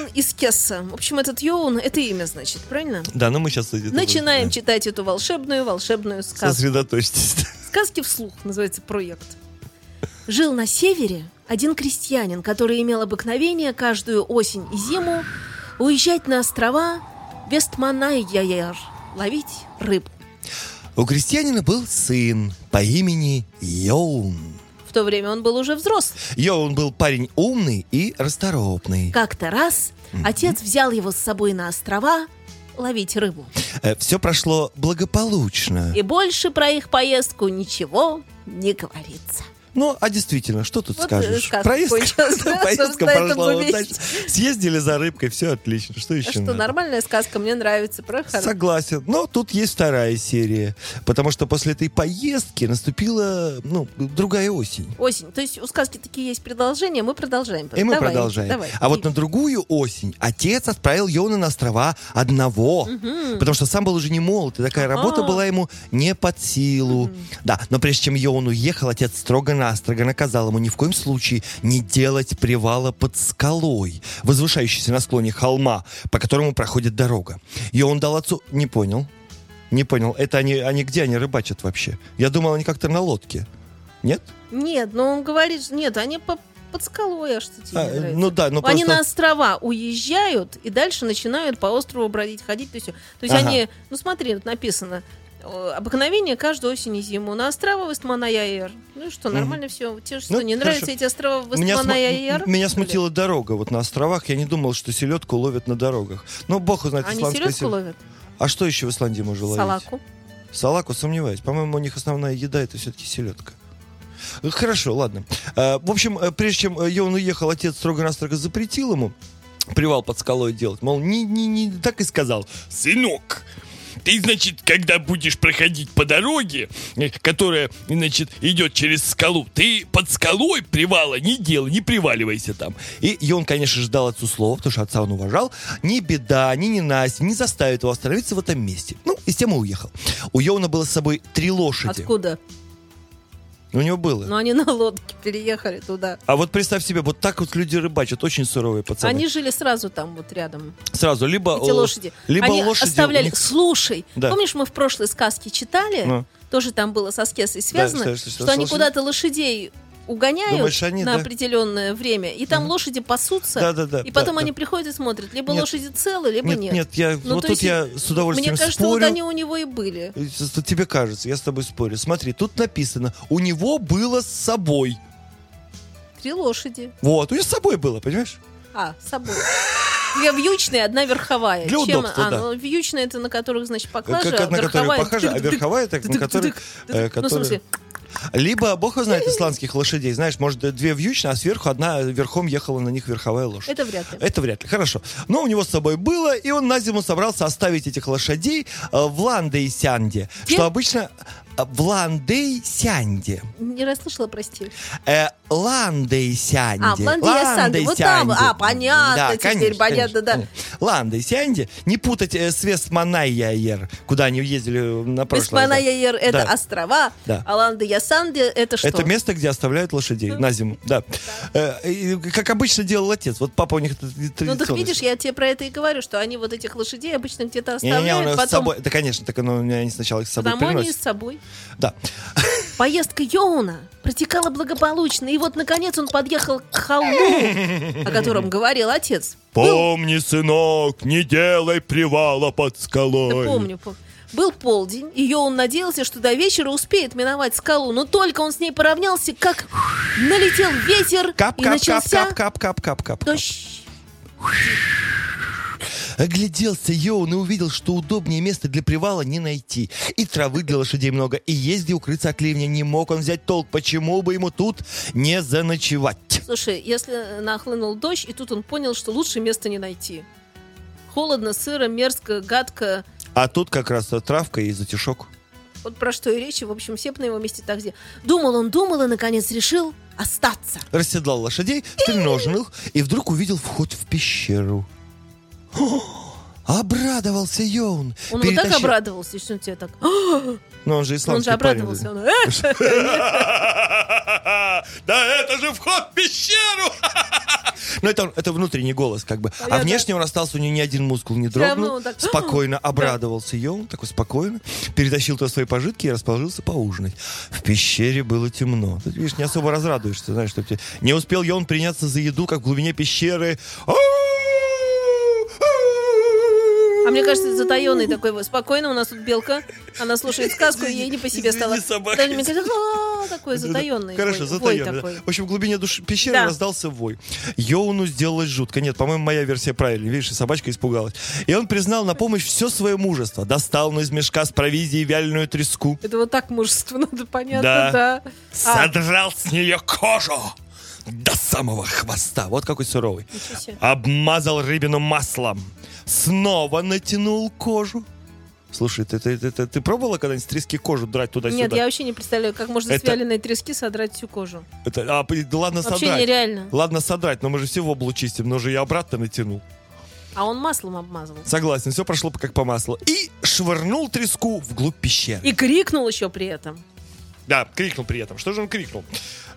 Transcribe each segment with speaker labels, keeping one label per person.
Speaker 1: Йоун из Кесса. В общем, этот Йоун, это имя, значит, правильно?
Speaker 2: Да, но мы сейчас...
Speaker 1: Начинаем читать эту волшебную, волшебную сказку.
Speaker 2: Сосредоточьтесь.
Speaker 1: Сказки вслух называется проект. Жил на севере один крестьянин, который имел обыкновение каждую осень и зиму уезжать на острова Вестманайяер, ловить рыбу.
Speaker 2: У крестьянина был сын по имени Йоун.
Speaker 1: В то время он был уже взрослый.
Speaker 2: Йоун был парень умный и расторопный.
Speaker 1: Как-то раз отец взял его с собой на острова ловить рыбу.
Speaker 2: Все прошло благополучно.
Speaker 1: И больше про их поездку ничего не говорится.
Speaker 2: Ну, а действительно, что тут
Speaker 1: Вот,
Speaker 2: скажешь?
Speaker 1: э, да,
Speaker 2: поездка
Speaker 1: это
Speaker 2: прошла удачно. Съездили за рыбкой, все отлично. Что еще
Speaker 1: что,
Speaker 2: надо?
Speaker 1: нормальная сказка, мне нравится. Про
Speaker 2: Согласен. Но тут есть вторая серия. Потому что после этой поездки наступила, ну, другая осень.
Speaker 1: Осень. То есть у сказки такие есть продолжения, мы продолжаем.
Speaker 2: И мы
Speaker 1: Давай,
Speaker 2: продолжаем.
Speaker 1: давай.
Speaker 2: А вот на другую осень отец отправил Йона на острова одного. Потому что сам был уже не молод, и такая работа
Speaker 1: Ага.
Speaker 2: была ему не под силу. Да, но прежде чем Йон уехал, отец строго-настрого наказал ему ни в коем случае не делать привала под скалой, возвышающейся на склоне холма, по которому проходит дорога. И он дал отцу... Не понял. Не понял. Это они, они где они рыбачат вообще? Я думал, они как-то на лодке. Нет?
Speaker 1: Нет, но он говорит, нет, они по- под скалой, а что тебе
Speaker 2: А,
Speaker 1: нравится?
Speaker 2: ну да, но
Speaker 1: Они
Speaker 2: просто-
Speaker 1: на острова уезжают и дальше начинают по острову бродить, ходить. То есть, то есть
Speaker 2: Ага.
Speaker 1: они, ну смотри, тут написано, обыкновение каждую осень и зиму на острова Вестманаяер. Ну что, нормально все. Тебе что,
Speaker 2: Ну,
Speaker 1: не
Speaker 2: хорошо.
Speaker 1: нравятся эти острова
Speaker 2: Меня, см-
Speaker 1: Вестманаяер?
Speaker 2: м- меня смутила дорога вот на островах. Я не думал, что селедку ловят на дорогах. Ну, бог знает,
Speaker 1: Они селедку
Speaker 2: сел-
Speaker 1: ловят?
Speaker 2: А что еще в Исландии можно ловить?
Speaker 1: Салаку.
Speaker 2: Салаку, сомневаюсь. По-моему, у них основная еда это все-таки селедка. Э, Хорошо, ладно. Э, В общем, э, прежде чем э, он уехал, отец строго-настрого запретил ему привал под скалой делать. Мол, не, не, не так и сказал.
Speaker 3: Сынок, ты, значит, когда будешь проходить по дороге, э, которая, значит, идет через скалу, ты под скалой привала не делай, не приваливайся там.
Speaker 2: И, и он, конечно, ждал отцу слова, потому что отца он уважал. Ни беда, ни ненастье не заставит его остановиться в этом месте. Ну, и с тем и уехал. У Йона было с собой три лошади.
Speaker 1: Откуда?
Speaker 2: У него было.
Speaker 1: Ну, они на лодке переехали туда.
Speaker 2: А вот представь себе, вот так вот люди рыбачат, очень суровые пацаны.
Speaker 1: Они жили сразу там, вот рядом.
Speaker 2: Сразу либо
Speaker 1: Эти
Speaker 2: о,
Speaker 1: лошади.
Speaker 2: либо
Speaker 1: Они
Speaker 2: лошади
Speaker 1: оставляли.
Speaker 2: них-
Speaker 1: Слушай,
Speaker 2: Да.
Speaker 1: помнишь, мы в прошлой сказке читали?
Speaker 2: Ну.
Speaker 1: Тоже там было со скесой связано,
Speaker 2: что- что-
Speaker 1: что,
Speaker 2: что
Speaker 1: они куда-то лошадей угоняют
Speaker 2: они,
Speaker 1: на
Speaker 2: да?
Speaker 1: определенное время, и там лошади пасутся,
Speaker 2: Да-да-да,
Speaker 1: и потом
Speaker 2: да,
Speaker 1: они
Speaker 2: да.
Speaker 1: приходят и смотрят, либо
Speaker 2: Нет.
Speaker 1: лошади целы, либо
Speaker 2: Нет,
Speaker 1: нет.
Speaker 2: нет, я,
Speaker 1: Ну,
Speaker 2: вот тут я с удовольствием
Speaker 1: Мне кажется,
Speaker 2: спорю.
Speaker 1: вот они у него и были.
Speaker 2: Тебе кажется, я с тобой спорю. Смотри, тут написано, у него было с собой.
Speaker 1: Три лошади.
Speaker 2: Вот, у него с собой было, понимаешь?
Speaker 1: А, с собой. Две вьючные, одна верховая.
Speaker 2: Для
Speaker 1: Чем?
Speaker 2: удобства,
Speaker 1: а,
Speaker 2: да.
Speaker 1: ну, вьючная это на которых, значит, поклажа,
Speaker 2: Как- на
Speaker 1: верховая...
Speaker 2: похожа, а верховая, так, на
Speaker 1: тык-тык,
Speaker 2: э,
Speaker 1: Ну, в смысле,
Speaker 2: Либо, бог его знает, исландских лошадей. Знаешь, может, две вьючные, а сверху одна верхом ехала на них верховая лошадь.
Speaker 1: это вряд ли.
Speaker 2: Это вряд ли. Хорошо. Но у него с собой было, и он на зиму собрался оставить этих лошадей э, в Ландейсянде. Что обычно э, в Ландейсянде.
Speaker 1: Не расслышала, прости.
Speaker 2: Э, Ландейсянде.
Speaker 1: А, в Ландейсянде. Вот там, а, понятно,
Speaker 2: Да,
Speaker 1: теперь
Speaker 2: конечно,
Speaker 1: понятно, да.
Speaker 2: конечно. Ландейсянде. Не путать э, с Вестманайяер, куда они ездили на прошлый раз.
Speaker 1: Беспанаяер это
Speaker 2: Да.
Speaker 1: острова,
Speaker 2: Да.
Speaker 1: а Ланда Ясанде это что?
Speaker 2: Это место, где оставляют лошадей на зиму. Да. Э, Как обычно делал отец. Вот папа у них
Speaker 1: Ну так
Speaker 2: традиционный.
Speaker 1: видишь, я тебе про это и говорю, что они вот этих лошадей обычно где-то оставляют,
Speaker 2: с
Speaker 1: потом,
Speaker 2: собой. Да, конечно, так оно, они сначала их с собой
Speaker 1: потому они
Speaker 2: приносят.
Speaker 1: с собой.
Speaker 2: Да.
Speaker 1: Поездка Йоуна протекала благополучно, и вот наконец он подъехал к холму, о котором говорил отец.
Speaker 3: Помни, сынок, не делай привала под
Speaker 1: Да
Speaker 3: скалой.
Speaker 1: помню, помню. Был полдень, и Йоун надеялся, что до вечера успеет миновать скалу, но только он с ней поравнялся, как налетел ветер,
Speaker 2: Кап,
Speaker 1: и
Speaker 2: кап,
Speaker 1: начался
Speaker 2: кап, кап, кап, кап, кап, кап.
Speaker 1: дождь.
Speaker 2: Огляделся Йоун и увидел, что удобнее места для привала не найти. И травы для лошадей много, и есть где укрыться от ливня. Не мог он взять толк, почему бы ему тут не заночевать.
Speaker 1: Слушай, если нахлынул дождь, и тут он понял, что лучше места не найти. Холодно, сыро, мерзко, гадко.
Speaker 2: А тут как раз травка и затишок.
Speaker 1: Вот про что и речь, в общем, все бы на его месте так где. Думал он, думал, и, наконец, решил остаться.
Speaker 2: Расседлал лошадей, стреножил их, и вдруг увидел вход в пещеру. О, Обрадовался Йоун.
Speaker 1: Он вот так
Speaker 2: Перетащил-
Speaker 1: обрадовался, что он тебе так...
Speaker 2: Ну, он же
Speaker 1: Он
Speaker 2: исламский
Speaker 1: же
Speaker 2: парень.
Speaker 1: обрадовался. Он, «Эх!»
Speaker 3: Да это же вход в пещеру!
Speaker 2: Ну, это, это внутренний голос, как бы. А
Speaker 1: Понятно.
Speaker 2: внешне он остался, у него ни один мускул не дрогнул.
Speaker 1: он так,
Speaker 2: Спокойно обрадовался Йоун, такой спокойно. Перетащил туда свои пожитки и расположился поужинать. В пещере было темно. Тут, видишь, не особо разрадуешься, знаешь, что тебе... Не успел Йоун приняться за еду, как в глубине пещеры...
Speaker 1: А мне кажется, затаенный такой, вот, спокойно, у нас тут белка, она слушает сказку, и ей не по себе стало. Даже мне кажется, «А, такой затаенный
Speaker 2: Хорошо, затаенный. В общем, в глубине души пещеры
Speaker 1: Да.
Speaker 2: раздался вой. Йоуну сделалось жутко. Нет, по-моему, моя версия правильная. Видишь, и собачка испугалась. И он признал на помощь все свое мужество. Достал он из мешка с провизией вяленую треску.
Speaker 1: Это вот так мужество надо, понятно,
Speaker 2: Да.
Speaker 1: да. А,
Speaker 3: Содрал с нее кожу до самого хвоста.
Speaker 2: Вот какой суровый. Обмазал рыбину маслом. Снова натянул кожу. Слушай, ты, ты, ты, ты- ты пробовала когда-нибудь с трески кожу драть туда-сюда?
Speaker 1: Нет, я вообще не представляю, как можно с
Speaker 2: Это-
Speaker 1: вяленой трески содрать всю кожу.
Speaker 2: Это, а, ладно
Speaker 1: Вообще
Speaker 2: содрать.
Speaker 1: нереально.
Speaker 2: Ладно содрать, но мы же все в облу чистим, но же я обратно натянул.
Speaker 1: А он маслом обмазывал.
Speaker 2: Согласен, все прошло как по маслу. И швырнул треску вглубь пещеры.
Speaker 1: И крикнул еще при этом.
Speaker 2: Да, крикнул при этом. Что же он крикнул?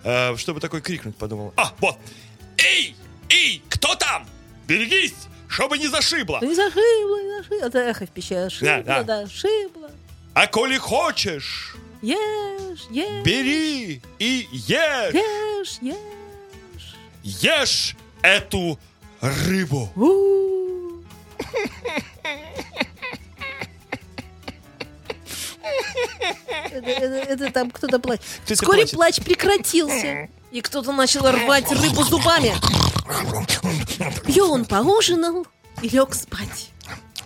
Speaker 2: Э, чтобы такой крикнуть, подумал.
Speaker 3: А, вот. Эй, эй, кто там? Берегись, чтобы не зашибло.
Speaker 1: Не зашибло, не зашибло. Это эхо в пещере. Шибло,
Speaker 3: да.
Speaker 1: да, шибло.
Speaker 3: А коли хочешь,
Speaker 1: Ешь, ешь,
Speaker 3: бери и ешь.
Speaker 1: ешь, ешь.
Speaker 3: Ешь эту рыбу.
Speaker 1: У. Это, это- это там кто-то плачет.
Speaker 2: Кто
Speaker 1: Вскоре
Speaker 2: плачет?
Speaker 1: плач прекратился, и кто-то начал рвать рыбу зубами. Йоун поужинал и лег спать.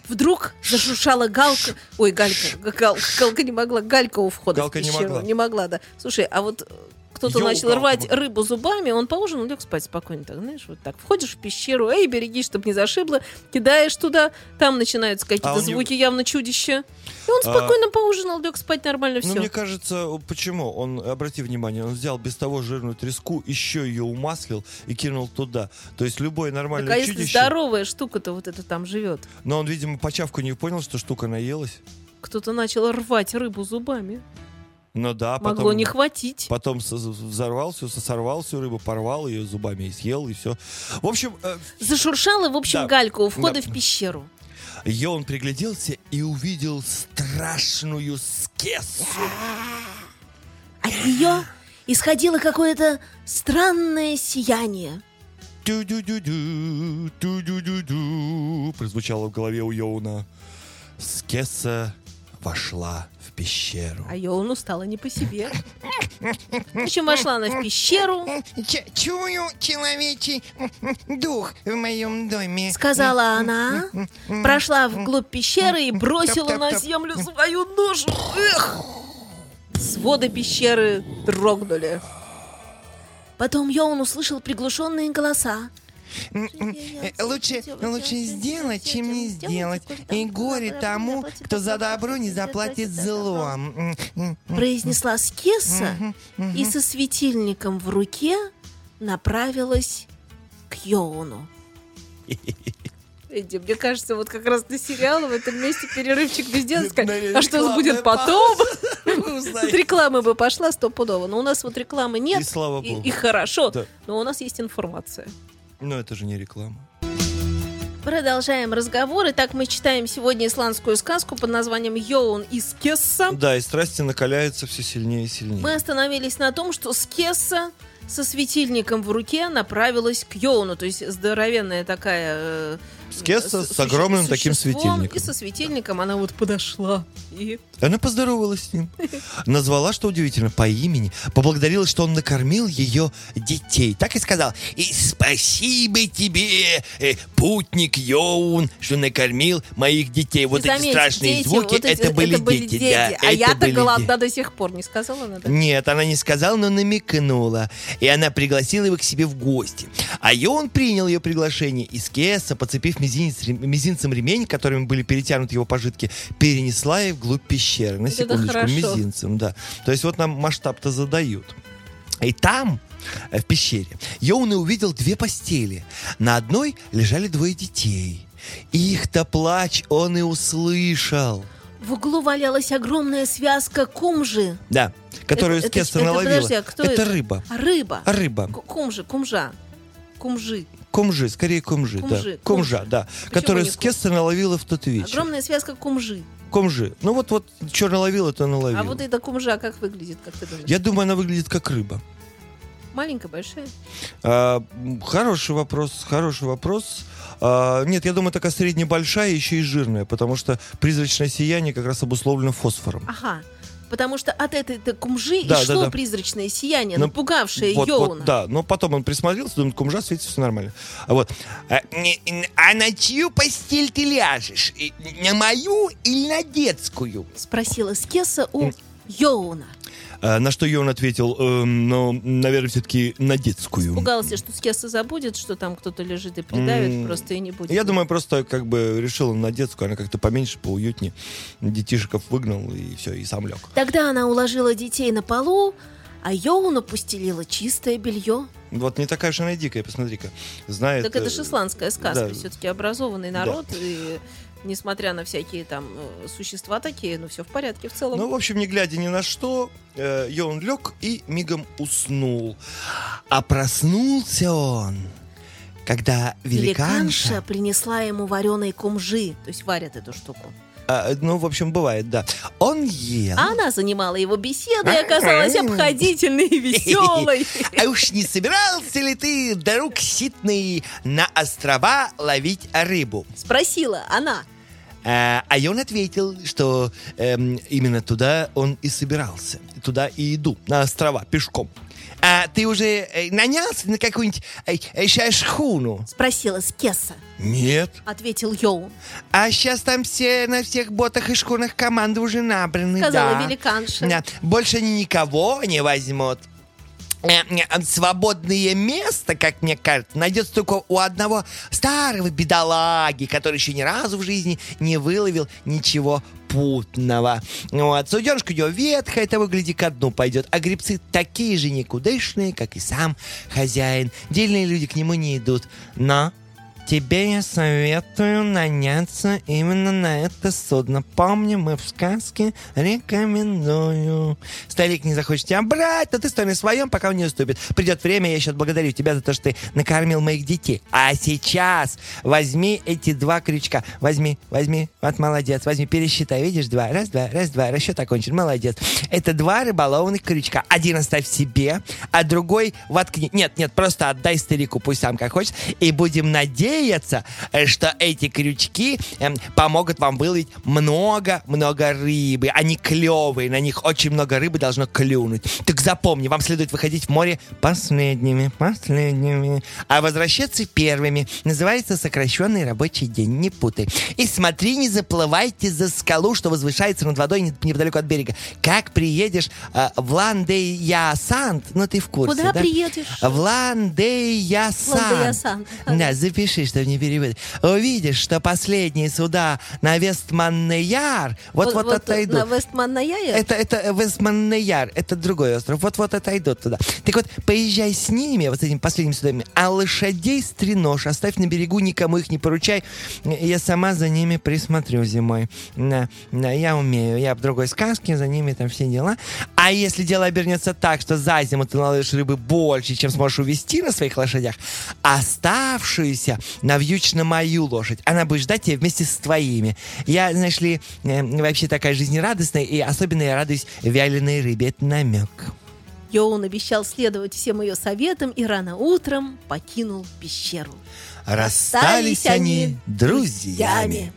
Speaker 1: Вдруг зашуршала галка. Ой, галька. Гал- галка не могла. Галька у входа
Speaker 2: Галка
Speaker 1: в
Speaker 2: не могла.
Speaker 1: Не могла, да. Слушай, а вот э, кто-то начал
Speaker 2: галка
Speaker 1: рвать рыбу зубами, он поужинал, лег спать спокойно. Так, знаешь, вот так. Входишь в пещеру, эй, берегись, чтобы не зашибло. Кидаешь туда, там начинаются какие-то
Speaker 2: А он не-
Speaker 1: звуки, явно чудища. И он
Speaker 2: А-
Speaker 1: спокойно поужинал, лег спать нормально,
Speaker 2: Ну,
Speaker 1: все.
Speaker 2: мне кажется, почему? Он, обрати внимание, он взял без того жирную треску, еще ее умаслил и кинул туда. То есть любое нормальное
Speaker 1: Так, а если
Speaker 2: чудище...
Speaker 1: здоровая штука-то вот это там живет?
Speaker 2: Но он, видимо, по чавку не понял, что штука наелась.
Speaker 1: Кто-то начал рвать рыбу зубами.
Speaker 2: Ну да,
Speaker 1: Могло
Speaker 2: потом...
Speaker 1: не хватить.
Speaker 2: Потом взорвал всю, сорвал всю рыбу, порвал ее зубами и съел, и все. В общем, э,
Speaker 1: Зашуршала, в общем,
Speaker 2: Да.
Speaker 1: галька у входа
Speaker 2: Да.
Speaker 1: в пещеру.
Speaker 2: Йон пригляделся и увидел страшную скессу.
Speaker 1: От нее исходило какое-то странное сияние.
Speaker 2: Ту-ду-ду-ду, ту-ду-ду-ду, прозвучало в голове у Йоуна. Скесса вошла пещеру.
Speaker 1: А Йоуну стало не по себе. В общем, вошла она в пещеру,
Speaker 4: Ч- чую человечий дух в моем доме.
Speaker 1: сказала она, прошла вглубь пещеры и бросила на землю свою ношу. Эх! Своды пещеры дрогнули. Потом Йоун услышал приглушенные голоса.
Speaker 4: М, э, Лучше, лучше сделать, чем не сделать. И горе тому, кто за добро не заплатит злом.
Speaker 1: Произнесла Скесса и со светильником в руке направилась к Йоуну. Эдди, мне кажется, вот как раз на сериал в этом месте перерывчик бы сделать, сказать, а что будет потом? Тут реклама бы пошла стопудово. Но у нас вот рекламы нет.
Speaker 2: И слава
Speaker 1: и-
Speaker 2: богу.
Speaker 1: и хорошо.
Speaker 2: Да.
Speaker 1: Но у нас есть информация.
Speaker 2: Но это же не реклама.
Speaker 1: Продолжаем разговор. Итак, мы читаем сегодня исландскую сказку под названием «Йоун из Кесса».
Speaker 2: Да, и страсти накаляются все сильнее и сильнее.
Speaker 1: Мы остановились на том, что Скесса со светильником в руке направилась к Йоуну, то есть здоровенная такая... э,
Speaker 2: Скесса с
Speaker 1: суще-
Speaker 2: огромным таким светильником.
Speaker 1: И со светильником она вот подошла. И
Speaker 2: Она поздоровалась с ним. Назвала, что удивительно, по имени. Поблагодарила, что он накормил ее детей. Так и сказал. И спасибо тебе, э, путник Йоун, что накормил моих детей. Вот
Speaker 1: и
Speaker 2: эти
Speaker 1: заметь,
Speaker 2: страшные
Speaker 1: дети,
Speaker 2: звуки,
Speaker 1: вот эти-
Speaker 2: это, были дети. Да,
Speaker 1: А
Speaker 2: это
Speaker 1: я-то
Speaker 2: были
Speaker 1: голодна
Speaker 2: дети.
Speaker 1: до сих пор, не сказала она? да?
Speaker 2: Нет, она не сказала, но намекнула. И она пригласила его к себе в гости. А Йоун принял ее приглашение. И Скесса, подцепив мизинец, мизинцем ремень, которым были перетянуты его пожитки, перенесла их вглубь пещеры. На секундочку, мизинцем, да. То есть вот нам масштаб-то задают. И там, э, в пещере, Йоун и увидел две постели. На одной лежали двое детей.
Speaker 5: Их-то плач он и услышал.
Speaker 1: В углу валялась огромная связка кумжи.
Speaker 5: Да, которую
Speaker 1: Это- это,
Speaker 5: наловила.
Speaker 1: подожди, а кто
Speaker 5: это,
Speaker 1: это?
Speaker 5: рыба.
Speaker 1: А рыба?
Speaker 5: А рыба.
Speaker 1: Ку- Кумжи, кумжа. Кумжи.
Speaker 5: Кумжи, скорее кумжи,
Speaker 1: Кумжи,
Speaker 5: да. Кумжа,
Speaker 1: кумжи.
Speaker 5: да.
Speaker 1: Почему
Speaker 5: Которую Скесса наловила в тот вечер.
Speaker 1: Огромная связка кумжи.
Speaker 5: Кумжи. Ну вот, вот, что наловила, то наловила.
Speaker 1: А вот эта кумжа как выглядит, как ты думаешь?
Speaker 5: Я думаю, она выглядит как рыба.
Speaker 1: Маленькая, большая?
Speaker 5: А, хороший вопрос, хороший вопрос. А, нет, я думаю, такая среднебольшая, еще и жирная, потому что призрачное сияние как раз обусловлено фосфором.
Speaker 1: Ага. Потому что от этой -то кумжи
Speaker 5: Да,
Speaker 1: и шло
Speaker 5: да, да.
Speaker 1: призрачное сияние,
Speaker 5: Ну,
Speaker 1: напугавшее
Speaker 5: вот,
Speaker 1: Йоуна.
Speaker 5: вот, да, но потом он присмотрелся, думает, кумжа светится, все нормально. А вот,
Speaker 2: А, н- н- а на чью постель ты ляжешь? На мою или на детскую?
Speaker 1: Спросила Скесса у Йоуна.
Speaker 5: А, на что Йон ответил, «Эм, ну, наверное, все-таки на детскую.
Speaker 1: Пугался, что Скесса забудет, что там кто-то лежит и придавит, просто и не будет.
Speaker 5: Я думаю, просто как бы решил на детскую, она как-то поменьше, поуютнее. Детишеков выгнал, и все, и сам лег.
Speaker 1: Тогда она уложила детей на полу, а Йоуну постелила чистое белье.
Speaker 5: Вот не такая уж она и дикая, посмотри-ка. Знает...
Speaker 1: Так это
Speaker 5: э,
Speaker 1: же исландская сказка.
Speaker 5: да.
Speaker 1: Все-таки образованный народ. И несмотря на всякие там э, существа такие, ну все в порядке в целом.
Speaker 5: Ну, в общем, не глядя ни на что, э, Йон лег и мигом уснул. А проснулся он, когда
Speaker 1: Великанша
Speaker 5: великанша...
Speaker 1: принесла ему вареной кумжи, то есть варят эту штуку.
Speaker 5: А, ну, в общем, бывает, да. Он ел.
Speaker 1: А она занимала его беседой и оказалась обходительной и веселой.
Speaker 2: А уж не собирался ли ты, друг ситный, на острова ловить рыбу?
Speaker 1: Спросила она.
Speaker 5: А, а Йон ответил, что эм, именно туда он и собирался. Туда и иду, на острова, пешком.
Speaker 2: А ты уже э, нанялся на какую-нибудь э, э, ща- шхуну?
Speaker 1: Спросила Скесса.
Speaker 5: Нет.
Speaker 1: Ответил Йоун.
Speaker 2: А сейчас там все на всех ботах и шкурных команды уже набраны,
Speaker 1: Сказала
Speaker 2: да.
Speaker 1: великанша.
Speaker 2: Да. Больше они никого не возьмут. Э, Свободное место, как мне кажется, найдется только у одного старого бедолаги, который еще ни разу в жизни не выловил ничего путного. Вот. Суденышка у него ветхая, это выглядит ко дну пойдет. А грибцы такие же никудышные, как и сам хозяин. Дельные люди к нему не идут. Но Тебе я советую наняться именно на это судно. Помни, мы в сказке рекомендую. Старик не захочет тебя брать, то ты стой на своем, пока он не уступит. Придет время, я еще отблагодарю тебя за то, что ты накормил моих детей. А сейчас возьми эти два крючка. Возьми, возьми, вот молодец. Возьми, пересчитай. Видишь, два. Раз, два, раз, два. Расчет окончен. Молодец. Это два рыболовных крючка. Один оставь себе, а другой воткни. Нет, нет, просто отдай старику, пусть сам как хочет. И будем надеяться, э, что эти крючки эм, помогут вам выловить много-много рыбы. Они клевые, на них очень много рыбы должно клюнуть. Так запомни, вам следует выходить в море последними, последними, а возвращаться первыми. Называется сокращенный рабочий день, не путай. И смотри, не заплывайте за скалу, что возвышается над водой не- неподалеку от берега. Как приедешь э, в Ландеясант, ну ты в курсе,
Speaker 1: Куда
Speaker 2: да?
Speaker 1: приедешь?
Speaker 2: В. Ландеясант. Да, запиши, чтобы не переводить. Увидишь, что последние суда на Вестманнеяр, вот-вот отойдут.
Speaker 1: На Вестман-на-Яе?
Speaker 2: Это, это Вестманнеяр, это другой остров. Вот-вот отойдут туда. Так вот, поезжай с ними, вот с этими последними судами, а лошадей стренож, оставь на берегу, никому их не поручай. Я сама за ними присмотрю зимой. Да, да, я умею. Я в другой сказке, за ними там все дела. А если дело обернется так, что за зиму ты наловишь рыбы больше, чем сможешь увезти на своих лошадях, оставшуюся навьючь на мою лошадь. Она будет ждать тебя вместе с твоими. Я, знаешь ли, э, вообще такая жизнерадостная, и особенно я радуюсь вяленой рыбе. Это намек.
Speaker 1: Йоун обещал следовать всем ее советам и рано утром покинул пещеру.
Speaker 5: Расстались они друзьями.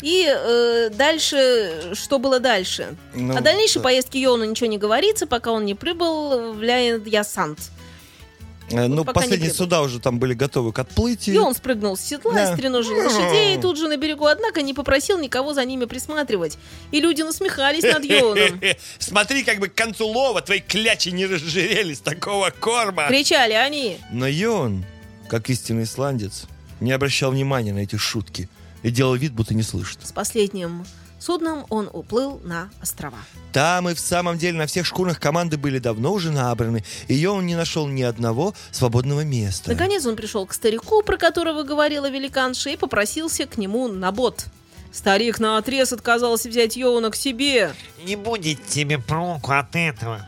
Speaker 1: И э, дальше, что было дальше?
Speaker 5: Ну,
Speaker 1: О дальнейшей
Speaker 5: да.
Speaker 1: поездке Йоуну ничего не говорится, пока он не прибыл в Ляйнд-Ясант.
Speaker 5: Э, Ну,
Speaker 1: пока не
Speaker 5: последние суда уже там были готовы к отплытию.
Speaker 1: И он спрыгнул с седла,
Speaker 5: Да.
Speaker 1: стреножил лошадей тут же на берегу, однако не попросил никого за ними присматривать. И люди насмехались над Йоуном.
Speaker 6: Смотри, как бы к концу лова твои клячи не разжирели с такого корма.
Speaker 1: Кричали они.
Speaker 5: Но Йон, как истинный исландец, не обращал внимания на эти шутки и делал вид, будто не слышит.
Speaker 1: С последним Судном он уплыл на острова.
Speaker 2: Там и в самом деле на всех шкурах команды были давно уже набраны, и он не нашел ни одного свободного места.
Speaker 1: Наконец он пришел к старику, про которого говорила великанша, и попросился к нему на бот. Старик на отрез отказался взять Йоуна к себе.
Speaker 4: Не будет тебе проку от этого,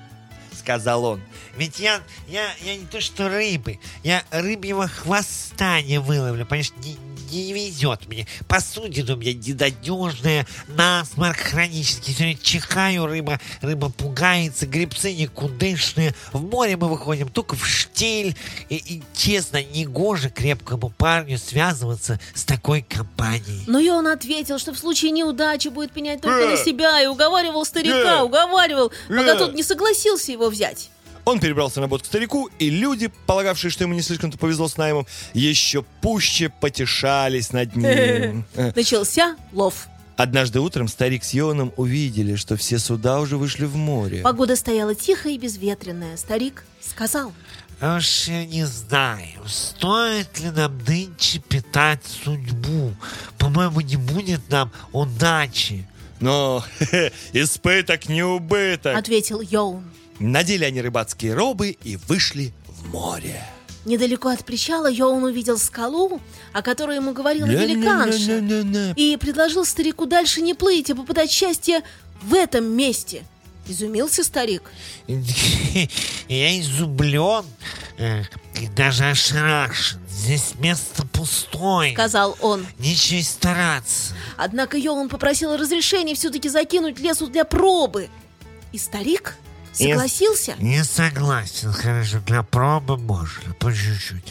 Speaker 4: сказал он. Ведь я, я, я не то что рыбы, я рыбьего хвоста не выловлю, понимаешь, не, не везет мне. Посудина у меня недодежная, насморк хронический. Сегодня чихаю, рыба, рыба пугается, грибцы никудышные. В море мы выходим только в штиль. И, и честно, негоже крепкому парню связываться с такой компанией.
Speaker 1: Но Йоун ответил, что в случае неудачи будет пенять только на
Speaker 3: Э.
Speaker 1: себя, и уговаривал старика,
Speaker 3: Э.
Speaker 1: уговаривал, пока
Speaker 3: Э.
Speaker 1: тот не согласился его взять.
Speaker 2: Он перебрался на бот к старику, и люди, полагавшие, что ему не слишком-то повезло с наймом, еще пуще потешались над ним.
Speaker 1: Начался лов.
Speaker 2: Однажды утром старик с Йоном увидели, что все суда уже вышли в море.
Speaker 1: Погода стояла тихая и безветренная. Старик сказал,
Speaker 4: Уж я не знаю, стоит ли нам нынче питать судьбу. По-моему, не будет нам удачи.
Speaker 2: Но испыток не убыток.
Speaker 1: ответил Йоун.
Speaker 2: Надели они рыбацкие робы и вышли в море.
Speaker 1: Недалеко от причала Йоун увидел скалу, о которой ему говорила великанша,
Speaker 2: Ля-ля-ля-ля-ля.
Speaker 1: и предложил старику дальше не плыть, а попытать счастье в этом месте. Изумился старик.
Speaker 4: Я изумлен э, и даже ошарашен. Здесь место пустое.
Speaker 1: Сказал он.
Speaker 4: Нечего стараться.
Speaker 1: Однако Йоун попросил разрешения все-таки закинуть лесу для пробы. И старик согласился.
Speaker 4: Не согласен. Хорошо, для пробы можно, по чуть-чуть.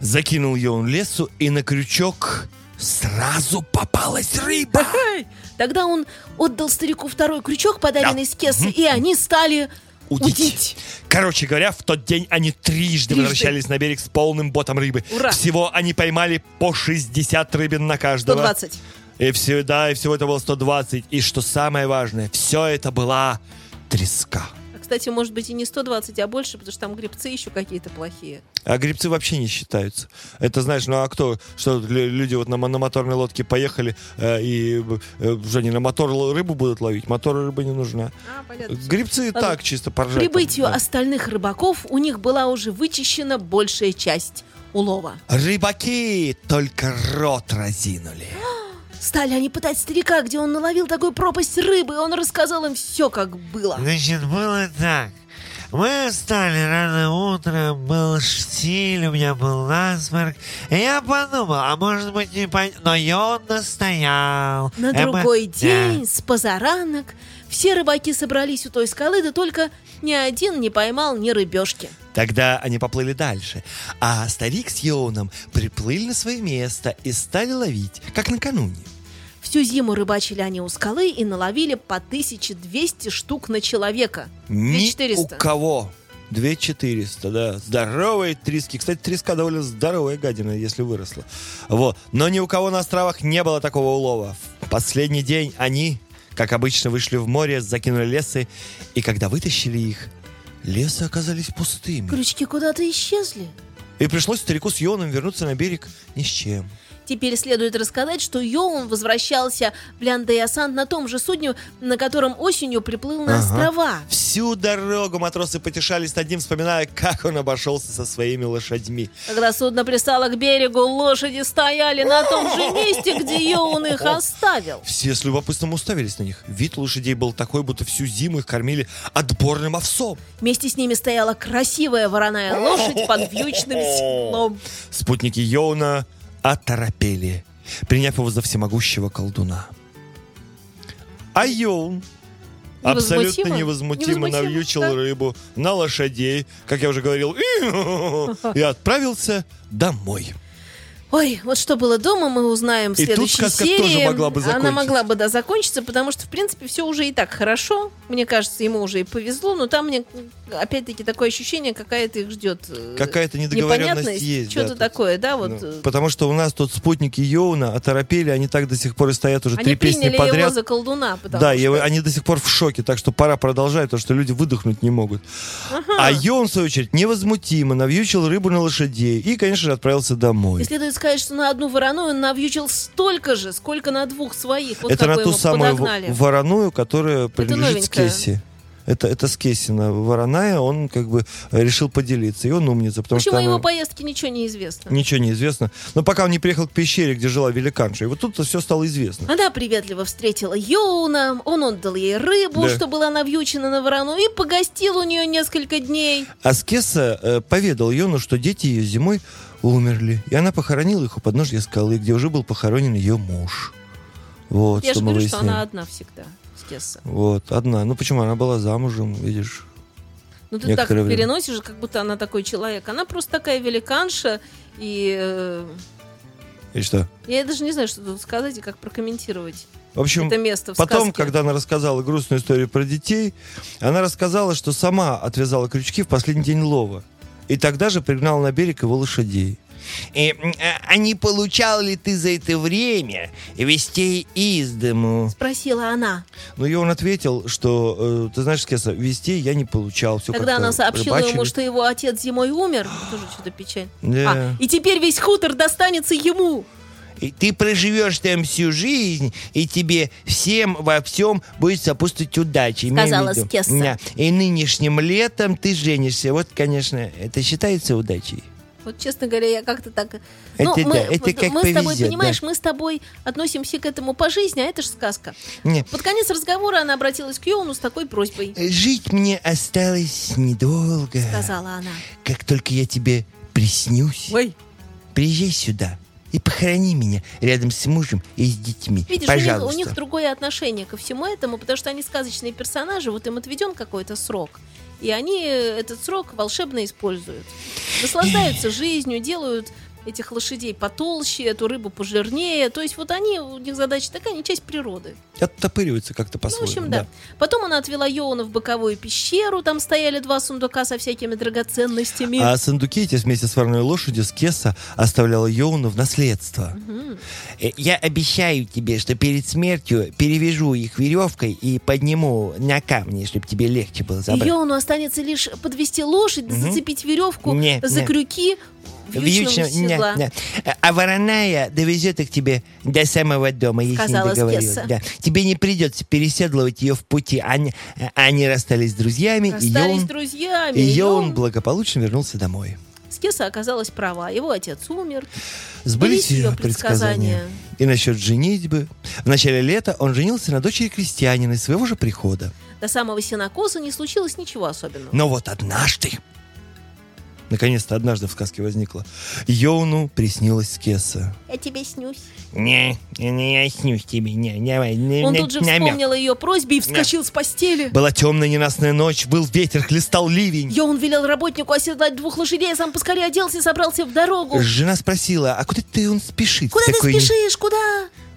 Speaker 2: Закинул Йон лесу, и на крючок сразу попалась рыба.
Speaker 1: Тогда он отдал старику второй крючок, подаренный с кесы, и они стали
Speaker 2: Удить.
Speaker 1: удить.
Speaker 2: Короче говоря, в тот день они трижды,
Speaker 1: Трижды.
Speaker 2: возвращались на берег с полным ботом рыбы.
Speaker 1: Ура!
Speaker 2: Всего они поймали по 60 рыбин на каждого.
Speaker 1: 120.
Speaker 2: И все, да, и всего это было 120. И что самое важное, все это была треска.
Speaker 1: А, Кстати, может быть и не 120, а больше, потому что там грибцы еще какие-то плохие.
Speaker 2: А грибцы вообще не считаются. Это знаешь, ну а кто? Что лю- люди вот на, на моторной лодке поехали э, и э, что они на мотор рыбу будут ловить? Мотор рыба не нужна.
Speaker 1: А, понятно.
Speaker 2: Грибцы
Speaker 1: Ладно.
Speaker 2: так чисто поржать.
Speaker 1: Прибытию
Speaker 2: там, да.
Speaker 1: остальных рыбаков у них была уже вычищена большая часть улова.
Speaker 2: Рыбаки только рот разинули.
Speaker 1: Стали они пытать старика, где он наловил такую пропасть рыбы, и он рассказал им все, как было.
Speaker 4: Значит, было так. Мы встали рано утром, был штиль, у меня был насморк. И я подумал, а может быть не пон... Но он настоял.
Speaker 1: На
Speaker 4: Э, мы-
Speaker 1: другой
Speaker 4: Да.
Speaker 1: день, с позаранок, все рыбаки собрались у той скалы, да только ни один не поймал ни рыбешки.
Speaker 2: Тогда они поплыли дальше, а старик с Йоуном приплыли на свое место и стали ловить, как накануне.
Speaker 1: Всю зиму рыбачили они у скалы и наловили по 1200 штук на человека.
Speaker 2: Ни
Speaker 1: 2400.
Speaker 2: у кого. 2400, да. Здоровые трески. Кстати, треска довольно здоровая гадина, если выросла. Вот. Но ни у кого на островах не было такого улова. В последний день они, как обычно, вышли в море, закинули лесы, и когда вытащили их, лесы оказались пустыми.
Speaker 1: Крючки куда-то исчезли.
Speaker 2: И пришлось старику с Йоном вернуться на берег ни с чем.
Speaker 1: Теперь следует рассказать, что Йоун возвращался в Ляндеясан на том же судне, на котором осенью приплыл на
Speaker 2: Ага.
Speaker 1: острова.
Speaker 2: Всю дорогу матросы потешались над ним, вспоминая, как он обошелся со своими лошадьми.
Speaker 1: Когда судно пристало к берегу, лошади стояли на том же месте, где Йоун их оставил.
Speaker 2: Все с любопытством уставились на них. Вид лошадей был такой, будто всю зиму их кормили отборным овсом.
Speaker 1: Вместе с ними стояла красивая вороная лошадь под вьючным седлом.
Speaker 2: Спутники Йоуна оторопели, приняв его за всемогущего колдуна. А Йоун абсолютно
Speaker 1: Невозмутимо?
Speaker 2: невозмутимо
Speaker 1: Невозмутимо,
Speaker 2: навьючил
Speaker 1: да.
Speaker 2: рыбу на лошадей, как я уже говорил, и отправился домой.
Speaker 1: Ой, вот что было дома, мы узнаем в
Speaker 2: И тут
Speaker 1: следующей
Speaker 2: сказка
Speaker 1: серии.
Speaker 2: тоже могла бы
Speaker 1: Она
Speaker 2: закончиться.
Speaker 1: могла бы, да, закончиться, потому что, в принципе, все уже и так хорошо. Мне кажется, ему уже и повезло, но там мне, опять-таки, такое ощущение, какая-то их ждет э,
Speaker 2: Какая-то недоговоренность есть.
Speaker 1: Что-то
Speaker 2: да, тут.
Speaker 1: такое, да, вот.
Speaker 2: Ну,
Speaker 1: э,
Speaker 2: Потому что у нас тут спутники Йоуна оторопели, они так до сих пор и стоят уже
Speaker 1: Они
Speaker 2: три песни
Speaker 1: приняли его
Speaker 2: подряд.
Speaker 1: за колдуна,
Speaker 2: Да,
Speaker 1: что...
Speaker 2: и они до сих пор в шоке, так что пора продолжать, потому что люди выдохнуть не могут. А Йон, в свою очередь, невозмутимо навьючил рыбу на лошадей и, конечно же, отправился домой.
Speaker 1: И следует сказать, что на одну вороную он навьючил столько же, сколько на двух своих. Вот
Speaker 2: это на ту самую
Speaker 1: подогнали.
Speaker 2: вороную, которая принадлежит. Скесси. Это, это Скессина вороная, он как бы э, решил поделиться. И он умница, потому
Speaker 1: Почему
Speaker 2: что
Speaker 1: о его
Speaker 2: она-
Speaker 1: поездке ничего не известно?
Speaker 2: ничего не известно. Но пока он не приехал к пещере, где жила великанша. И вот тут все стало известно.
Speaker 1: Она приветливо встретила Йоуна, он отдал ей рыбу,
Speaker 2: Да.
Speaker 1: что была навьючена на ворону, и погостил у нее несколько дней.
Speaker 2: А Скесса э, поведал Йону, что дети ее зимой умерли. И она похоронила их у подножья скалы, где уже был похоронен ее муж. Вот,
Speaker 1: Я
Speaker 2: что
Speaker 1: же говорю, что
Speaker 2: выяснили.
Speaker 1: она одна всегда, Скесса.
Speaker 2: Вот, одна. Ну почему? Она была замужем, видишь.
Speaker 1: Ну ты так
Speaker 2: время.
Speaker 1: переносишь, как будто она такой человек. Она просто такая великанша, и э,
Speaker 2: И что?
Speaker 1: я даже не знаю, что тут сказать и как прокомментировать
Speaker 2: В общем,
Speaker 1: это место в
Speaker 2: Потом,
Speaker 1: сказке.
Speaker 2: когда она рассказала грустную историю про детей, она рассказала, что сама отвязала крючки в последний день лова. И тогда же пригнала на берег его лошадей.
Speaker 4: И, а- а не получал ли ты за это время вестей из дому?
Speaker 1: Спросила она.
Speaker 2: Но и он ответил, что, э, ты знаешь, Скеса, вестей я не получал. Все
Speaker 1: Когда она сообщила ему,
Speaker 2: рыбачили.
Speaker 1: что его отец зимой умер, тоже что-то печаль.
Speaker 2: Да.
Speaker 1: А, и теперь весь хутор достанется ему.
Speaker 4: И ты проживешь там всю жизнь, и тебе всем во всем будет сопутствовать удача.
Speaker 1: Сказала. Скесса.
Speaker 4: Да. И нынешним летом ты женишься. Вот, конечно, это считается удачей.
Speaker 1: Вот, честно говоря, я как-то так...
Speaker 4: Это
Speaker 1: ну,
Speaker 4: да,
Speaker 1: мы,
Speaker 4: это
Speaker 1: вот
Speaker 4: как
Speaker 1: мы с тобой,
Speaker 4: повезет,
Speaker 1: понимаешь,
Speaker 4: да.
Speaker 1: мы с тобой относимся к этому по жизни, а это же сказка.
Speaker 4: Не,
Speaker 1: Под конец разговора она обратилась к Йоуну с такой просьбой.
Speaker 4: Жить мне осталось недолго.
Speaker 1: Сказала она.
Speaker 4: Как только я тебе приснюсь,
Speaker 1: Ой,
Speaker 4: приезжай сюда и похорони меня рядом с мужем и с детьми.
Speaker 1: видишь, у них,
Speaker 4: Пожалуйста.
Speaker 1: у них другое отношение ко всему этому, потому что они сказочные персонажи, вот им отведен какой-то срок. И они этот срок волшебно используют. Наслаждаются жизнью, делают этих лошадей потолще, эту рыбу пожирнее. То есть вот они, у них задача такая, они часть природы.
Speaker 2: Оттопыривается как-то
Speaker 1: Ну, в
Speaker 2: по-своему.
Speaker 1: общем, да. Потом она отвела Йоуна в боковую пещеру, там стояли два сундука со всякими драгоценностями.
Speaker 2: А сундуки эти вместе с вороной лошадью Скесса оставляла Йоуну в наследство.
Speaker 4: Э, Я обещаю тебе, что перед смертью перевяжу их веревкой и подниму на камни, чтобы тебе легче было забрать.
Speaker 1: Йоуну останется лишь подвести лошадь, зацепить веревку
Speaker 2: Не,
Speaker 1: за
Speaker 2: не.
Speaker 1: крюки
Speaker 4: Вьючно-
Speaker 1: седла.
Speaker 4: не, не. А вороная довезет их тебе до самого дома, ней
Speaker 1: Сказала
Speaker 4: договорилась.
Speaker 1: Скесса.
Speaker 4: Да. Тебе не придется переседлывать ее в пути. Они, они расстались с друзьями, и
Speaker 1: Расстались
Speaker 4: Йоун,
Speaker 1: с друзьями.
Speaker 2: И Йоун
Speaker 1: Йоун-
Speaker 2: благополучно вернулся домой.
Speaker 1: Скеса оказалась права. Его отец умер.
Speaker 2: Сбылись ее предсказания.
Speaker 1: предсказания.
Speaker 2: И насчет женитьбы. В начале лета он женился на дочери крестьянина из своего же прихода.
Speaker 1: До самого сенокоса не случилось ничего особенного.
Speaker 2: Но вот однажды, наконец-то однажды в сказке возникло, Йоуну приснилась Скесса.
Speaker 1: Я тебе снюсь.
Speaker 4: Не, не, я снюсь тебе, не, давай. не-
Speaker 1: Он
Speaker 4: не-
Speaker 1: тут же
Speaker 4: намёк.
Speaker 1: вспомнил о ее просьбе и вскочил с постели.
Speaker 2: Была темная ненастная ночь, был ветер, хлестал ливень.
Speaker 1: Йоун велел работнику оседлать двух лошадей, а сам поскорее оделся и собрался в дорогу.
Speaker 2: Жена спросила, а куда ты он спешит?
Speaker 1: Куда ты
Speaker 2: такой не-»
Speaker 1: спешишь? Куда?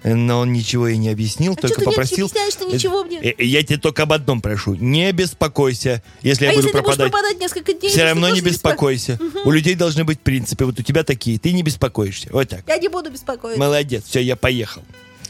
Speaker 2: Но он ничего ей не объяснил,
Speaker 1: А
Speaker 2: только попросил...
Speaker 1: объясняешь, что ничего мне?
Speaker 2: «Э, э, Я тебе только об одном прошу, не беспокойся, если я
Speaker 1: а
Speaker 2: буду
Speaker 1: если ты будешь
Speaker 2: пропадать.
Speaker 1: пропадать несколько дней?
Speaker 2: Все равно не беспокойся. У людей должны быть принципы. Вот у тебя такие. Ты не беспокоишься. Вот так.
Speaker 1: Я не буду беспокоиться.
Speaker 2: Молодец. Все, я поехал.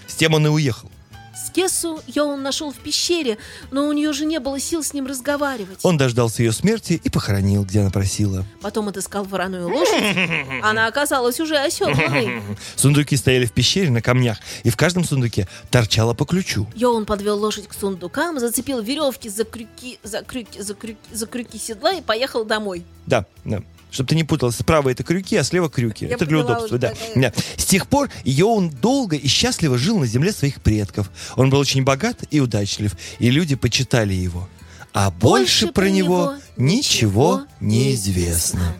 Speaker 2: С тем он и уехал.
Speaker 1: Скессу Йоун нашел в пещере, но у нее же не было сил с ним разговаривать.
Speaker 2: Он дождался ее смерти и похоронил, где она просила.
Speaker 1: Потом отыскал вороную лошадь. Она оказалась уже оседланной.
Speaker 2: Сундуки стояли в пещере на камнях, и в каждом сундуке торчало по ключу.
Speaker 1: Йоун подвел лошадь к сундукам, зацепил веревки за крюки, за крюки, за крюки, за крюки седла и поехал домой.
Speaker 2: Да, да. Чтобы ты не путалась, справа это крюки, а слева крюки.
Speaker 1: Я
Speaker 2: это для удобства,
Speaker 1: да.
Speaker 2: да. С тех пор Йоун долго и счастливо жил на земле своих предков. Он был очень богат и удачлив, и люди почитали его. А больше, про него ничего не известно.